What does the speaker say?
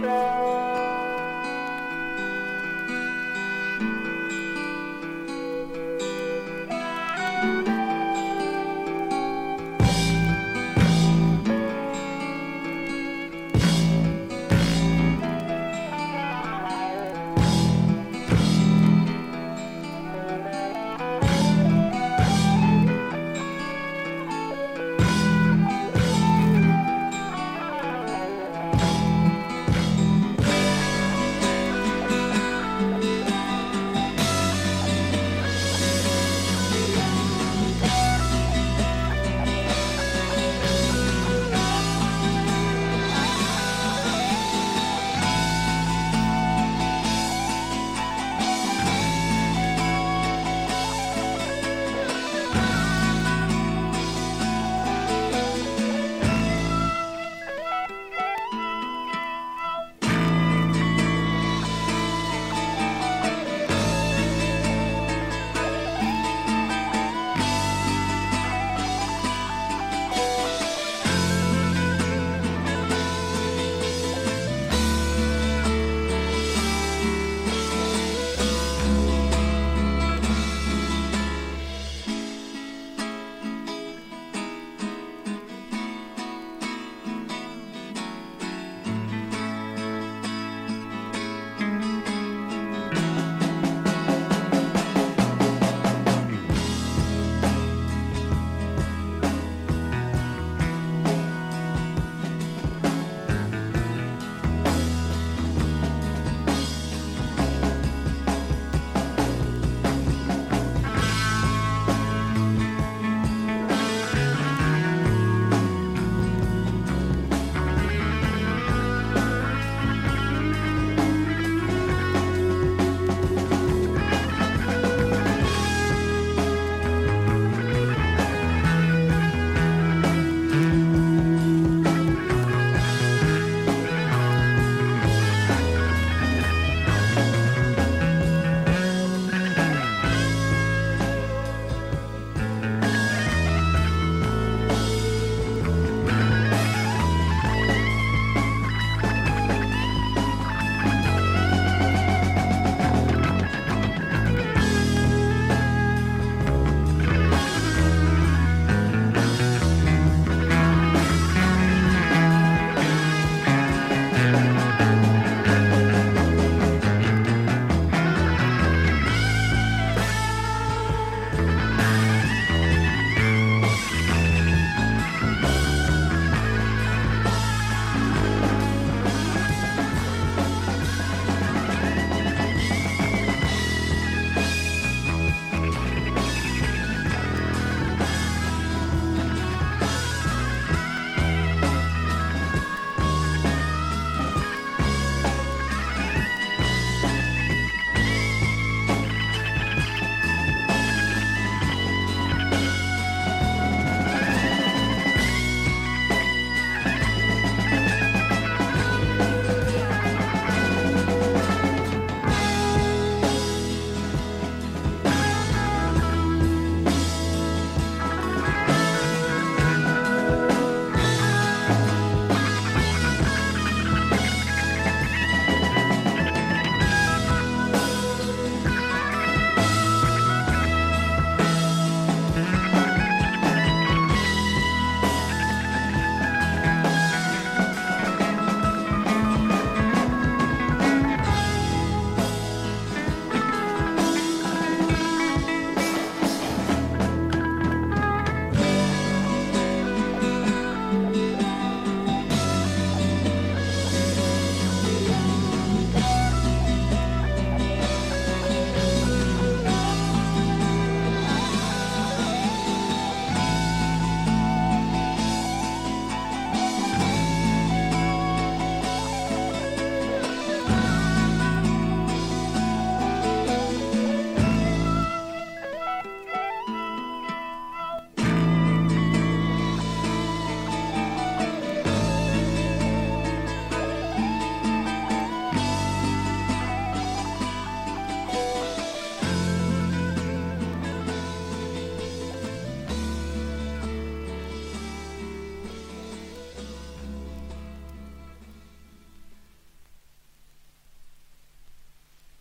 Bye.